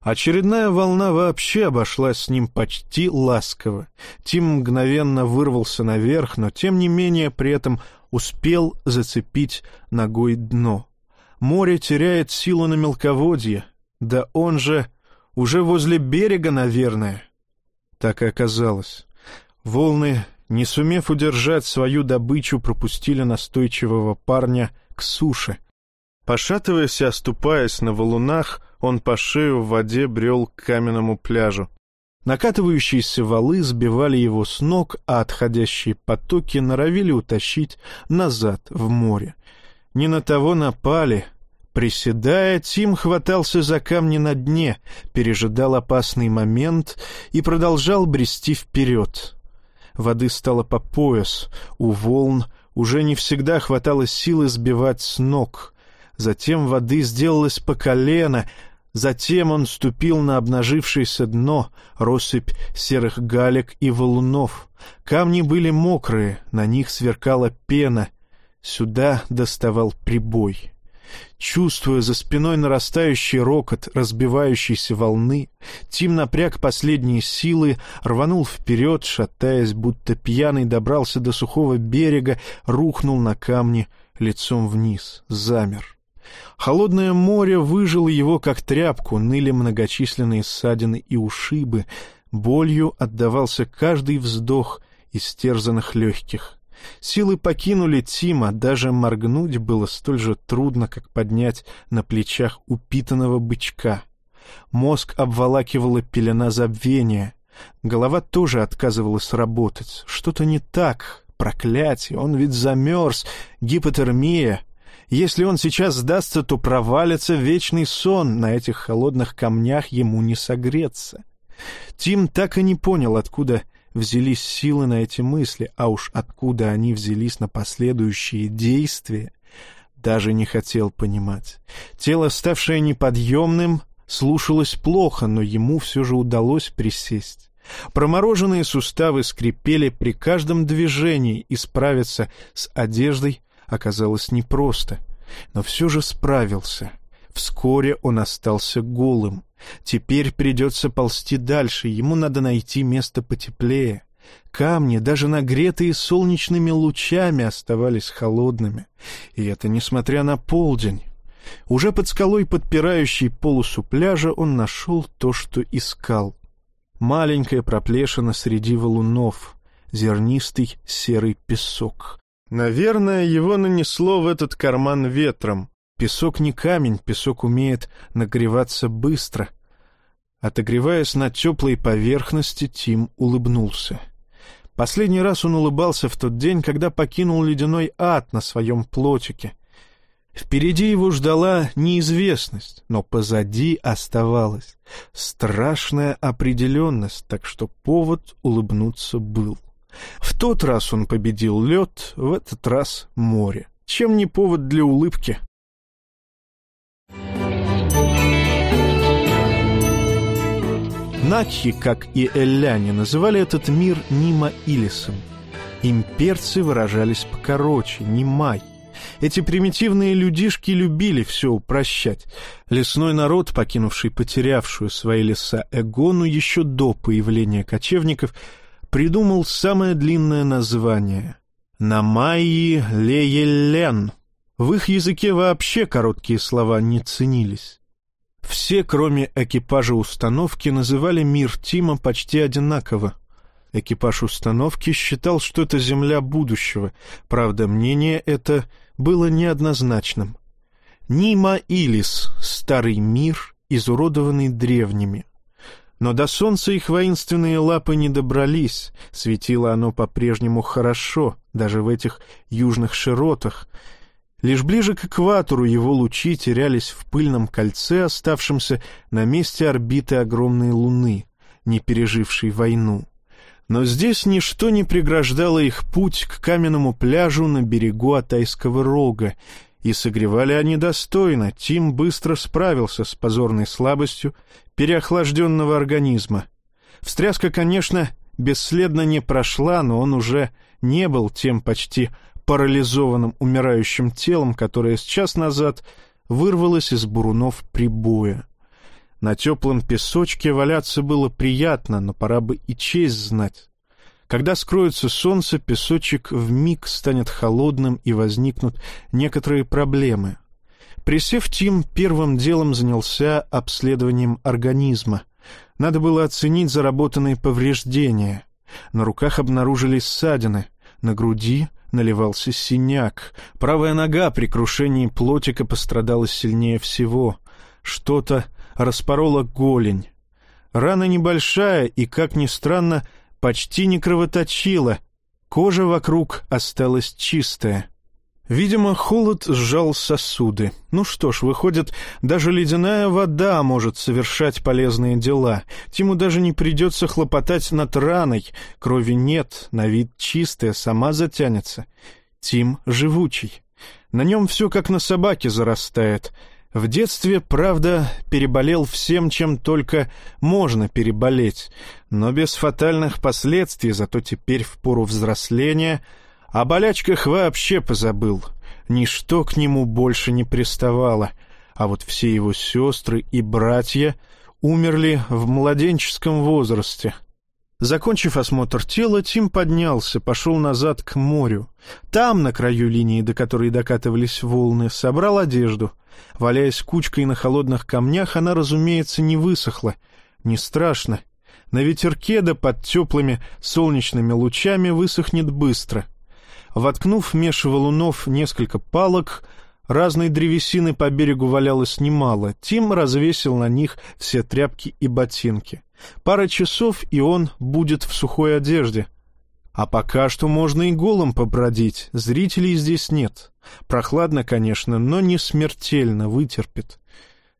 Очередная волна вообще обошлась с ним почти ласково. Тим мгновенно вырвался наверх, но тем не менее при этом успел зацепить ногой дно. Море теряет силу на мелководье, да он же уже возле берега, наверное. Так и оказалось. Волны, не сумев удержать свою добычу, пропустили настойчивого парня к суше. Пошатываясь и оступаясь на валунах, он по шею в воде брел к каменному пляжу. Накатывающиеся валы сбивали его с ног, а отходящие потоки норовили утащить назад в море. Не на того напали, Приседая, Тим хватался за камни на дне, пережидал опасный момент и продолжал брести вперед. Воды стало по пояс, у волн уже не всегда хватало силы сбивать с ног. Затем воды сделалось по колено, затем он ступил на обнажившееся дно, россыпь серых галек и валунов. Камни были мокрые, на них сверкала пена. Сюда доставал прибой. Чувствуя за спиной нарастающий рокот разбивающейся волны, Тим напряг последние силы, рванул вперед, шатаясь, будто пьяный добрался до сухого берега, рухнул на камни лицом вниз, замер. Холодное море выжило его, как тряпку, ныли многочисленные ссадины и ушибы, болью отдавался каждый вздох из терзанных легких. Силы покинули Тима, даже моргнуть было столь же трудно, как поднять на плечах упитанного бычка. Мозг обволакивала пелена забвения. Голова тоже отказывалась работать. Что-то не так. Проклятие, он ведь замерз. Гипотермия. Если он сейчас сдастся, то провалится вечный сон. На этих холодных камнях ему не согреться. Тим так и не понял, откуда взялись силы на эти мысли, а уж откуда они взялись на последующие действия, даже не хотел понимать. Тело, ставшее неподъемным, слушалось плохо, но ему все же удалось присесть. Промороженные суставы скрипели при каждом движении, и справиться с одеждой оказалось непросто. Но все же справился. Вскоре он остался голым. Теперь придется ползти дальше, ему надо найти место потеплее. Камни, даже нагретые солнечными лучами, оставались холодными. И это несмотря на полдень. Уже под скалой, подпирающей полосу пляжа, он нашел то, что искал. Маленькая проплешина среди валунов, зернистый серый песок. Наверное, его нанесло в этот карман ветром. Песок не камень, песок умеет нагреваться быстро. Отогреваясь на теплой поверхности, Тим улыбнулся. Последний раз он улыбался в тот день, когда покинул ледяной ад на своем плотике. Впереди его ждала неизвестность, но позади оставалась страшная определенность, так что повод улыбнуться был. В тот раз он победил лед, в этот раз море. Чем не повод для улыбки? Накхи, как и элляне, называли этот мир Нима-Илисом. Имперцы выражались покороче, Нимай. Эти примитивные людишки любили все упрощать. Лесной народ, покинувший потерявшую свои леса Эгону еще до появления кочевников, придумал самое длинное название — Намайи Леелен. В их языке вообще короткие слова не ценились. Все, кроме экипажа установки, называли мир Тима почти одинаково. Экипаж установки считал, что это земля будущего, правда, мнение это было неоднозначным. Нима Илис — старый мир, изуродованный древними. Но до солнца их воинственные лапы не добрались, светило оно по-прежнему хорошо, даже в этих южных широтах — Лишь ближе к экватору его лучи терялись в пыльном кольце, оставшемся на месте орбиты огромной Луны, не пережившей войну. Но здесь ничто не преграждало их путь к каменному пляжу на берегу Атайского рога, и согревали они достойно. Тим быстро справился с позорной слабостью переохлажденного организма. Встряска, конечно, бесследно не прошла, но он уже не был тем почти парализованным умирающим телом, которое с час назад вырвалось из бурунов прибоя. На теплом песочке валяться было приятно, но пора бы и честь знать. Когда скроется солнце, песочек вмиг станет холодным и возникнут некоторые проблемы. Присев, Тим первым делом занялся обследованием организма. Надо было оценить заработанные повреждения. На руках обнаружились ссадины, на груди наливался синяк. Правая нога при крушении плотика пострадала сильнее всего. Что-то распороло голень. Рана небольшая и, как ни странно, почти не кровоточила. Кожа вокруг осталась чистая. Видимо, холод сжал сосуды. Ну что ж, выходит, даже ледяная вода может совершать полезные дела. Тиму даже не придется хлопотать над раной. Крови нет, на вид чистая, сама затянется. Тим живучий. На нем все как на собаке зарастает. В детстве, правда, переболел всем, чем только можно переболеть, но без фатальных последствий, зато теперь в пору взросления — о болячках вообще позабыл. Ничто к нему больше не приставало, а вот все его сестры и братья умерли в младенческом возрасте. Закончив осмотр тела, Тим поднялся, пошел назад к морю. Там, на краю линии, до которой докатывались волны, собрал одежду. Валяясь кучкой на холодных камнях, она, разумеется, не высохла. Не страшно. На ветерке да под теплыми солнечными лучами высохнет быстро. Воткнув меж валунов несколько палок, разной древесины по берегу валялось немало. Тим развесил на них все тряпки и ботинки. Пара часов, и он будет в сухой одежде. А пока что можно и голым побродить, зрителей здесь нет. Прохладно, конечно, но не смертельно, вытерпит.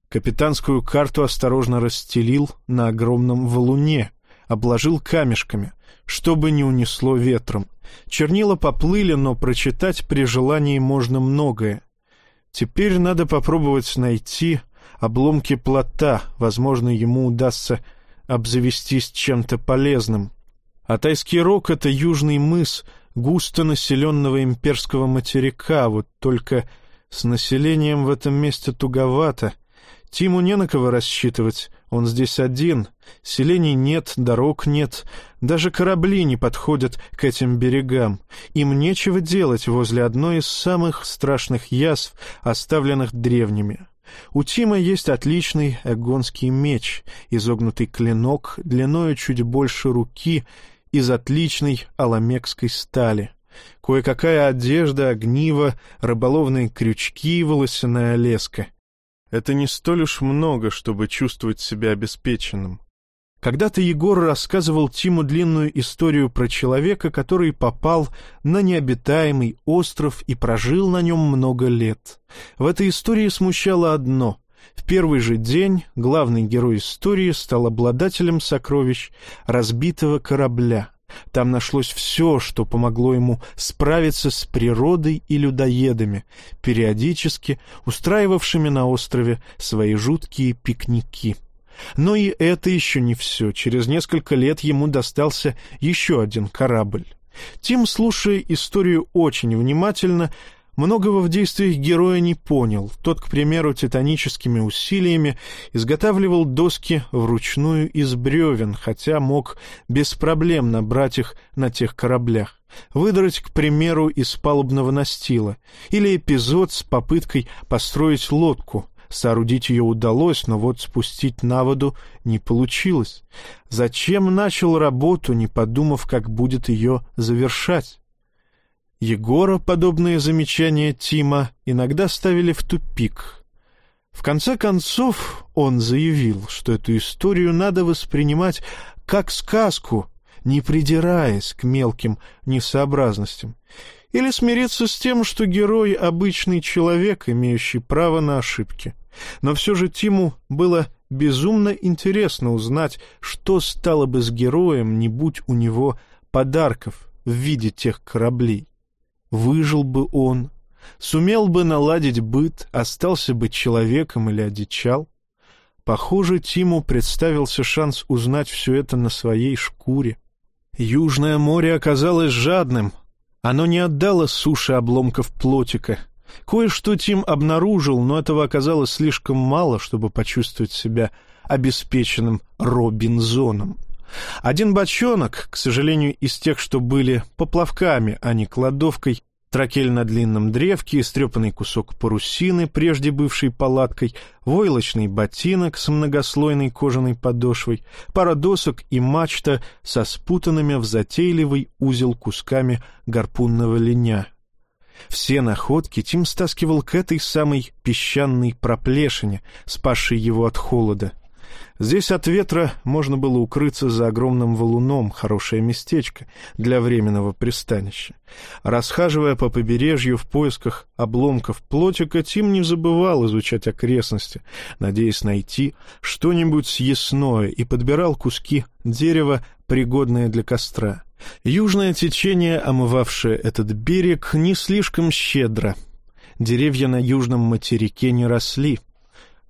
Капитанскую карту осторожно расстелил на огромном валуне, обложил камешками, чтобы не унесло ветром. Чернила поплыли, но прочитать при желании можно многое. Теперь надо попробовать найти обломки плота, возможно, ему удастся обзавестись чем-то полезным. А тайский рог — это южный мыс густо населенного имперского материка, вот только с населением в этом месте туговато. Тиму не на кого рассчитывать, он здесь один, селений нет, дорог нет, даже корабли не подходят к этим берегам. Им нечего делать возле одной из самых страшных язв, оставленных древними. У Тима есть отличный эгонский меч, изогнутый клинок, длиною чуть больше руки, из отличной аламекской стали. Кое-какая одежда, огниво, рыболовные крючки, волосяная леска. Это не столь уж много, чтобы чувствовать себя обеспеченным. Когда-то Егор рассказывал Тиму длинную историю про человека, который попал на необитаемый остров и прожил на нем много лет. В этой истории смущало одно. В первый же день главный герой истории стал обладателем сокровищ разбитого корабля. Там нашлось все, что помогло ему справиться с природой и людоедами, периодически устраивавшими на острове свои жуткие пикники. Но и это еще не все. Через несколько лет ему достался еще один корабль. Тим, слушая историю очень внимательно, Многого в действиях героя не понял. Тот, к примеру, титаническими усилиями изготавливал доски вручную из бревен, хотя мог без проблем набрать их на тех кораблях. Выдрать, к примеру, из палубного настила. Или эпизод с попыткой построить лодку. Соорудить ее удалось, но вот спустить на воду не получилось. Зачем начал работу, не подумав, как будет ее завершать? Егора подобные замечания Тима иногда ставили в тупик. В конце концов он заявил, что эту историю надо воспринимать как сказку, не придираясь к мелким несообразностям, или смириться с тем, что герой — обычный человек, имеющий право на ошибки. Но все же Тиму было безумно интересно узнать, что стало бы с героем, не будь у него подарков в виде тех кораблей. Выжил бы он, сумел бы наладить быт, остался бы человеком или одичал. Похоже, Тиму представился шанс узнать все это на своей шкуре. Южное море оказалось жадным. Оно не отдало суше обломков плотика. Кое-что Тим обнаружил, но этого оказалось слишком мало, чтобы почувствовать себя обеспеченным Робинзоном. Один бочонок, к сожалению, из тех, что были поплавками, а не кладовкой, тракель на длинном древке, истрепанный кусок парусины, прежде бывшей палаткой, войлочный ботинок с многослойной кожаной подошвой, пара досок и мачта со спутанными в затейливый узел кусками гарпунного линя. Все находки Тим стаскивал к этой самой песчаной проплешине, спасшей его от холода. Здесь от ветра можно было укрыться за огромным валуном, хорошее местечко для временного пристанища. Расхаживая по побережью в поисках обломков плотика, Тим не забывал изучать окрестности, надеясь найти что-нибудь съестное, и подбирал куски дерева, пригодные для костра. Южное течение, омывавшее этот берег, не слишком щедро. Деревья на южном материке не росли —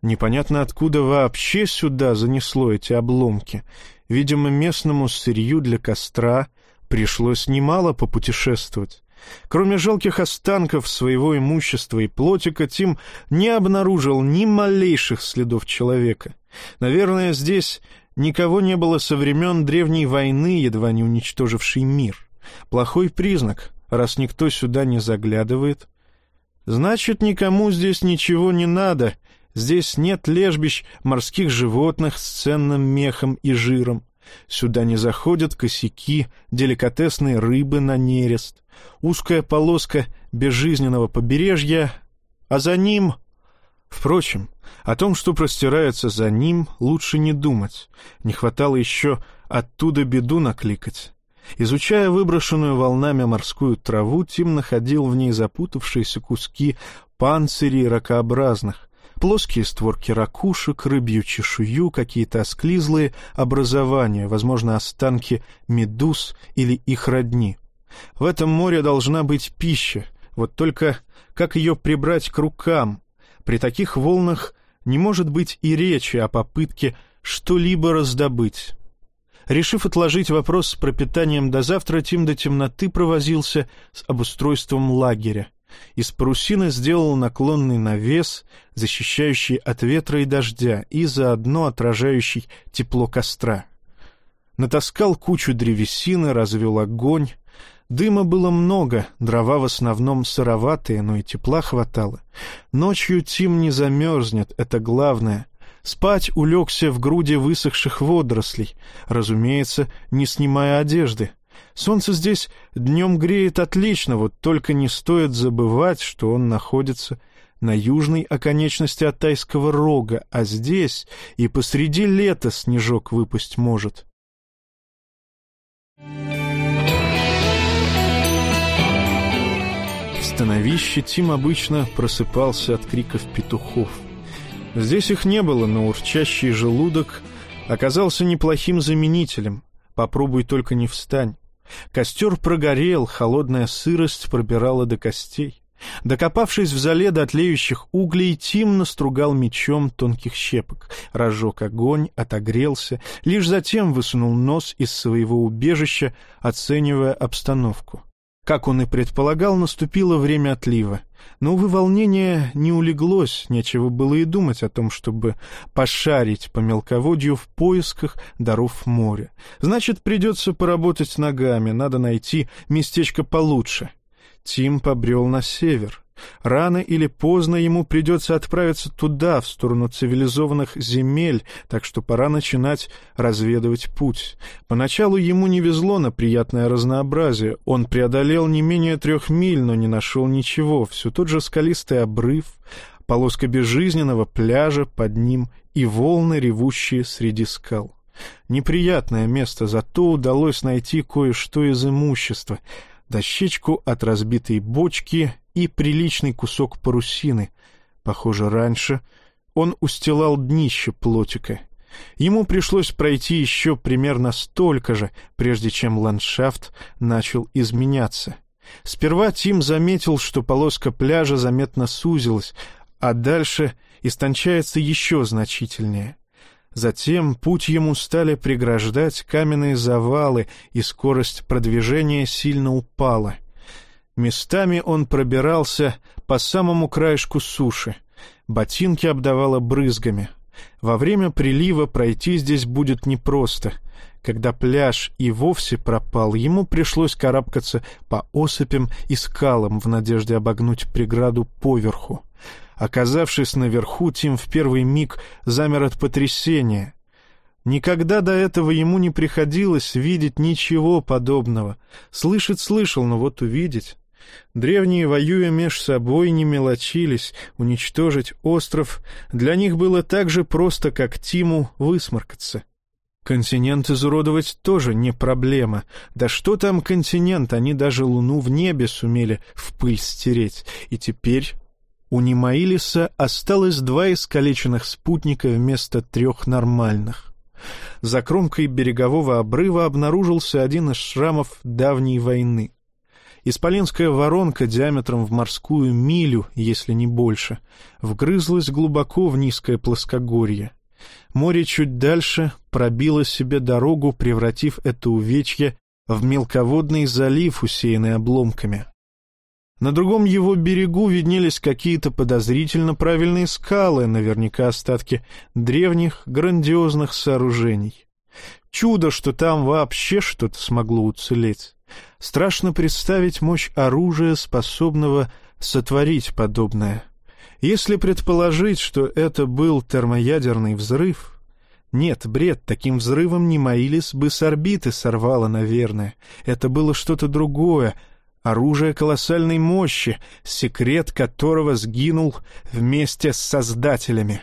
Непонятно, откуда вообще сюда занесло эти обломки. Видимо, местному сырью для костра пришлось немало попутешествовать. Кроме жалких останков своего имущества и плотика, Тим не обнаружил ни малейших следов человека. Наверное, здесь никого не было со времен древней войны, едва не уничтожившей мир. Плохой признак, раз никто сюда не заглядывает. Значит, никому здесь ничего не надо, здесь нет лежбищ морских животных с ценным мехом и жиром. Сюда не заходят косяки, деликатесные рыбы на нерест, узкая полоска безжизненного побережья, а за ним... Впрочем, о том, что простирается за ним, лучше не думать. Не хватало еще оттуда беду накликать. Изучая выброшенную волнами морскую траву, Тим находил в ней запутавшиеся куски панцирей ракообразных, плоские створки ракушек, рыбью чешую, какие-то осклизлые образования, возможно, останки медуз или их родни. В этом море должна быть пища, вот только как ее прибрать к рукам? При таких волнах не может быть и речи о попытке что-либо раздобыть. Решив отложить вопрос с пропитанием до завтра, Тим до темноты провозился с обустройством лагеря. Из парусины сделал наклонный навес, защищающий от ветра и дождя, и заодно отражающий тепло костра. Натаскал кучу древесины, развел огонь. Дыма было много, дрова в основном сыроватые, но и тепла хватало. Ночью Тим не замерзнет, это главное. Спать улегся в груди высохших водорослей, разумеется, не снимая одежды. Солнце здесь днем греет отлично, вот только не стоит забывать, что он находится на южной оконечности Алтайского рога, а здесь и посреди лета снежок выпасть может. В становище Тим обычно просыпался от криков петухов. Здесь их не было, но урчащий желудок оказался неплохим заменителем. Попробуй только не встань. Костер прогорел, холодная сырость пробирала до костей. Докопавшись в зале до тлеющих углей, Тим настругал мечом тонких щепок, разжег огонь, отогрелся, лишь затем высунул нос из своего убежища, оценивая обстановку. Как он и предполагал, наступило время отлива. Но, увы, волнение не улеглось, нечего было и думать о том, чтобы пошарить по мелководью в поисках даров моря. Значит, придется поработать ногами, надо найти местечко получше. Тим побрел на север. Рано или поздно ему придется отправиться туда, в сторону цивилизованных земель, так что пора начинать разведывать путь. Поначалу ему не везло на приятное разнообразие. Он преодолел не менее трех миль, но не нашел ничего. Все тот же скалистый обрыв, полоска безжизненного пляжа под ним и волны, ревущие среди скал. Неприятное место, зато удалось найти кое-что из имущества — дощечку от разбитой бочки и приличный кусок парусины. Похоже, раньше он устилал днище плотика. Ему пришлось пройти еще примерно столько же, прежде чем ландшафт начал изменяться. Сперва Тим заметил, что полоска пляжа заметно сузилась, а дальше истончается еще значительнее. Затем путь ему стали преграждать каменные завалы, и скорость продвижения сильно упала. Местами он пробирался по самому краешку суши. Ботинки обдавало брызгами. Во время прилива пройти здесь будет непросто. Когда пляж и вовсе пропал, ему пришлось карабкаться по осыпям и скалам в надежде обогнуть преграду поверху. Оказавшись наверху, Тим в первый миг замер от потрясения. Никогда до этого ему не приходилось видеть ничего подобного. Слышать слышал, но вот увидеть... Древние, воюя меж собой, не мелочились. Уничтожить остров для них было так же просто, как Тиму высморкаться. Континент изуродовать тоже не проблема. Да что там континент, они даже луну в небе сумели в пыль стереть. И теперь у Немаилиса осталось два искалеченных спутника вместо трех нормальных. За кромкой берегового обрыва обнаружился один из шрамов давней войны. Исполинская воронка диаметром в морскую милю, если не больше, вгрызлась глубоко в низкое плоскогорье. Море чуть дальше пробило себе дорогу, превратив это увечье в мелководный залив, усеянный обломками. На другом его берегу виднелись какие-то подозрительно правильные скалы, наверняка остатки древних грандиозных сооружений. Чудо, что там вообще что-то смогло уцелеть. Страшно представить мощь оружия, способного сотворить подобное. Если предположить, что это был термоядерный взрыв... Нет, бред, таким взрывом не Маилис бы с орбиты сорвало, наверное. Это было что-то другое, оружие колоссальной мощи, секрет которого сгинул вместе с создателями.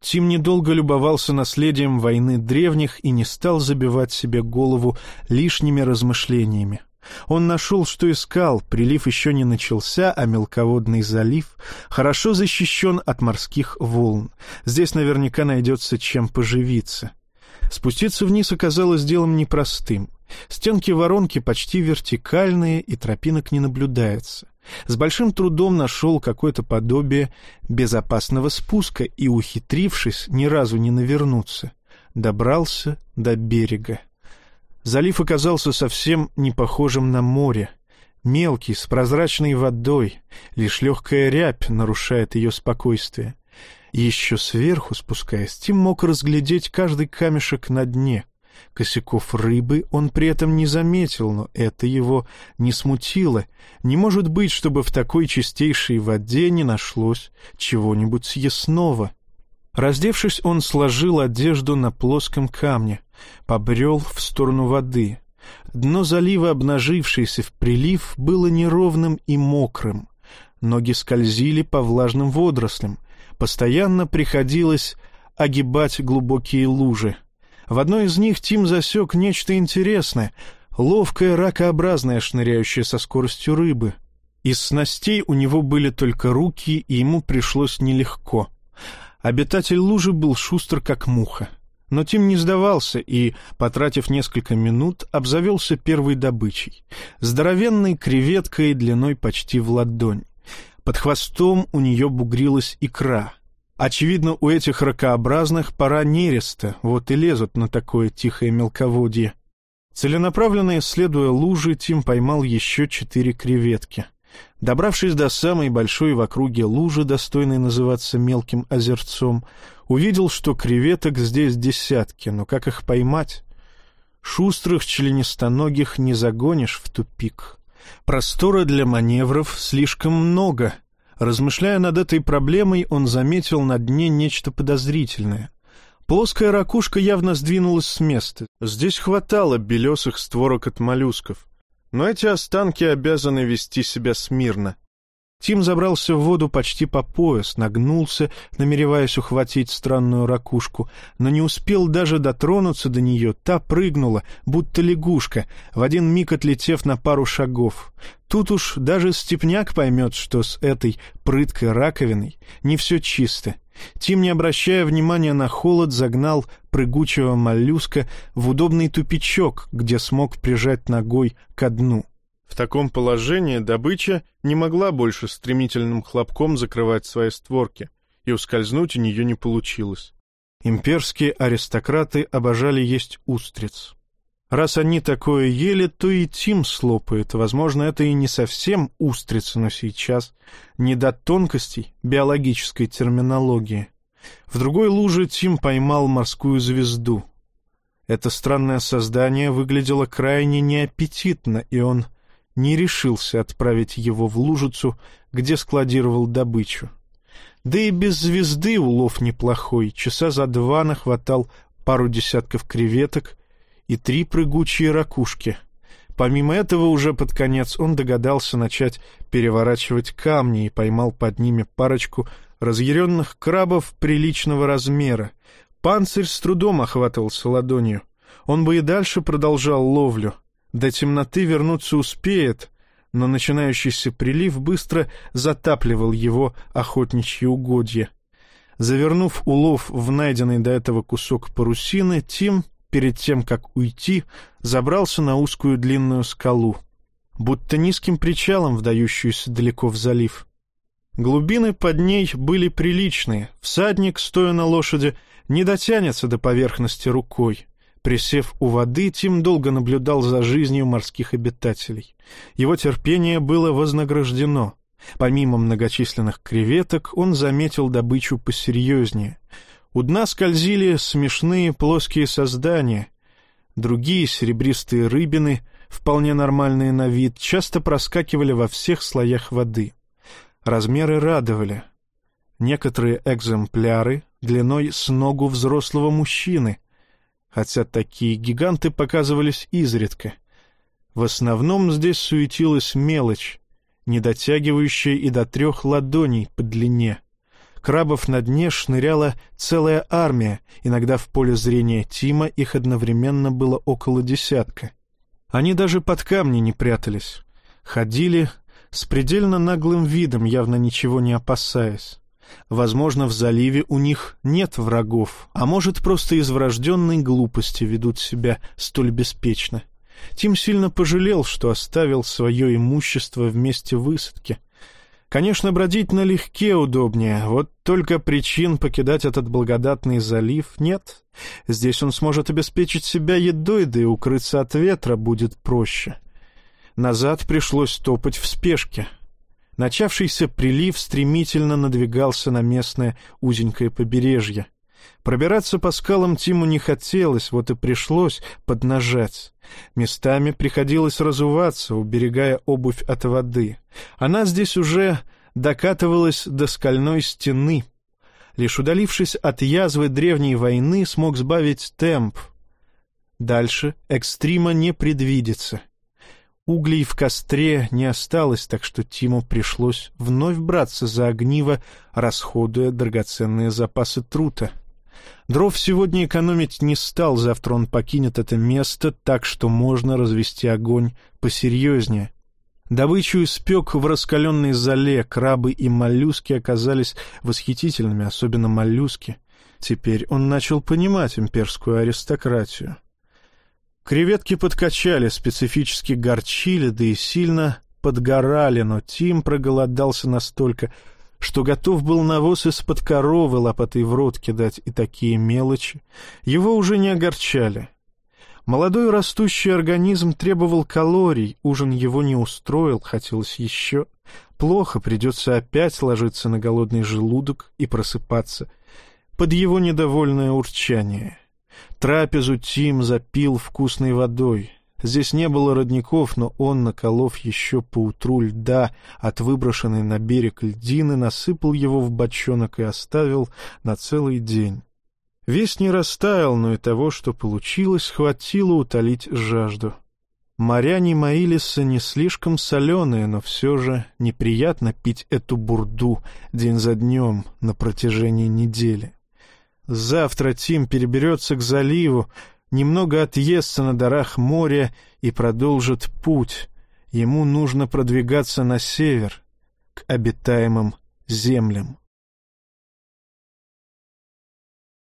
Тим недолго любовался наследием войны древних и не стал забивать себе голову лишними размышлениями. Он нашел, что искал, прилив еще не начался, а мелководный залив хорошо защищен от морских волн. Здесь наверняка найдется чем поживиться. Спуститься вниз оказалось делом непростым. Стенки воронки почти вертикальные, и тропинок не наблюдается. С большим трудом нашел какое-то подобие безопасного спуска и, ухитрившись ни разу не навернуться, добрался до берега. Залив оказался совсем не похожим на море. Мелкий, с прозрачной водой, лишь легкая рябь нарушает ее спокойствие. Еще сверху, спускаясь, Тим мог разглядеть каждый камешек на дне — Косяков рыбы он при этом не заметил, но это его не смутило. Не может быть, чтобы в такой чистейшей воде не нашлось чего-нибудь съестного. Раздевшись, он сложил одежду на плоском камне, побрел в сторону воды. Дно залива, обнажившееся в прилив, было неровным и мокрым. Ноги скользили по влажным водорослям. Постоянно приходилось огибать глубокие лужи — в одной из них Тим засек нечто интересное — ловкое ракообразное, шныряющее со скоростью рыбы. Из снастей у него были только руки, и ему пришлось нелегко. Обитатель лужи был шустр, как муха. Но Тим не сдавался и, потратив несколько минут, обзавелся первой добычей — здоровенной креветкой длиной почти в ладонь. Под хвостом у нее бугрилась икра — Очевидно, у этих ракообразных пора нереста, вот и лезут на такое тихое мелководье. Целенаправленно исследуя лужи, Тим поймал еще четыре креветки. Добравшись до самой большой в округе лужи, достойной называться мелким озерцом, увидел, что креветок здесь десятки, но как их поймать? Шустрых членистоногих не загонишь в тупик. Простора для маневров слишком много — Размышляя над этой проблемой, он заметил на дне нечто подозрительное. Плоская ракушка явно сдвинулась с места. Здесь хватало белесых створок от моллюсков. Но эти останки обязаны вести себя смирно. Тим забрался в воду почти по пояс, нагнулся, намереваясь ухватить странную ракушку, но не успел даже дотронуться до нее, та прыгнула, будто лягушка, в один миг отлетев на пару шагов. Тут уж даже степняк поймет, что с этой прыткой раковиной не все чисто. Тим, не обращая внимания на холод, загнал прыгучего моллюска в удобный тупичок, где смог прижать ногой ко дну. В таком положении добыча не могла больше стремительным хлопком закрывать свои створки, и ускользнуть у нее не получилось. Имперские аристократы обожали есть устриц. Раз они такое ели, то и Тим слопает. Возможно, это и не совсем устрица, но сейчас не до тонкостей биологической терминологии. В другой луже Тим поймал морскую звезду. Это странное создание выглядело крайне неаппетитно, и он не решился отправить его в лужицу, где складировал добычу. Да и без звезды улов неплохой, часа за два нахватал пару десятков креветок и три прыгучие ракушки. Помимо этого, уже под конец он догадался начать переворачивать камни и поймал под ними парочку разъяренных крабов приличного размера. Панцирь с трудом охватывался ладонью. Он бы и дальше продолжал ловлю — до темноты вернуться успеет, но начинающийся прилив быстро затапливал его охотничьи угодья. Завернув улов в найденный до этого кусок парусины, Тим, перед тем, как уйти, забрался на узкую длинную скалу, будто низким причалом, вдающуюся далеко в залив. Глубины под ней были приличные, всадник, стоя на лошади, не дотянется до поверхности рукой — Присев у воды, Тим долго наблюдал за жизнью морских обитателей. Его терпение было вознаграждено. Помимо многочисленных креветок, он заметил добычу посерьезнее. У дна скользили смешные плоские создания. Другие серебристые рыбины, вполне нормальные на вид, часто проскакивали во всех слоях воды. Размеры радовали. Некоторые экземпляры длиной с ногу взрослого мужчины, хотя такие гиганты показывались изредка. В основном здесь суетилась мелочь, не дотягивающая и до трех ладоней по длине. Крабов на дне шныряла целая армия, иногда в поле зрения Тима их одновременно было около десятка. Они даже под камни не прятались. Ходили с предельно наглым видом, явно ничего не опасаясь. Возможно, в заливе у них нет врагов, а может, просто из врожденной глупости ведут себя столь беспечно. Тим сильно пожалел, что оставил свое имущество в месте высадки. Конечно, бродить налегке удобнее, вот только причин покидать этот благодатный залив нет. Здесь он сможет обеспечить себя едой, да и укрыться от ветра будет проще. Назад пришлось топать в спешке. Начавшийся прилив стремительно надвигался на местное узенькое побережье. Пробираться по скалам Тиму не хотелось, вот и пришлось поднажать. Местами приходилось разуваться, уберегая обувь от воды. Она здесь уже докатывалась до скальной стены. Лишь удалившись от язвы древней войны, смог сбавить темп. Дальше экстрима не предвидится. Углей в костре не осталось, так что Тиму пришлось вновь браться за огниво, расходуя драгоценные запасы трута. Дров сегодня экономить не стал, завтра он покинет это место, так что можно развести огонь посерьезнее. Добычу испек в раскаленной зале, крабы и моллюски оказались восхитительными, особенно моллюски. Теперь он начал понимать имперскую аристократию. Креветки подкачали, специфически горчили, да и сильно подгорали, но Тим проголодался настолько, что готов был навоз из-под коровы лопатой в рот кидать, и такие мелочи его уже не огорчали. Молодой растущий организм требовал калорий, ужин его не устроил, хотелось еще. Плохо, придется опять ложиться на голодный желудок и просыпаться под его недовольное урчание. Трапезу Тим запил вкусной водой. Здесь не было родников, но он, наколов еще поутру льда от выброшенной на берег льдины, насыпал его в бочонок и оставил на целый день. Весь не растаял, но и того, что получилось, хватило утолить жажду. Моряне Маилиса не слишком соленые, но все же неприятно пить эту бурду день за днем на протяжении недели. Завтра Тим переберется к заливу, немного отъестся на дарах моря и продолжит путь. Ему нужно продвигаться на север, к обитаемым землям.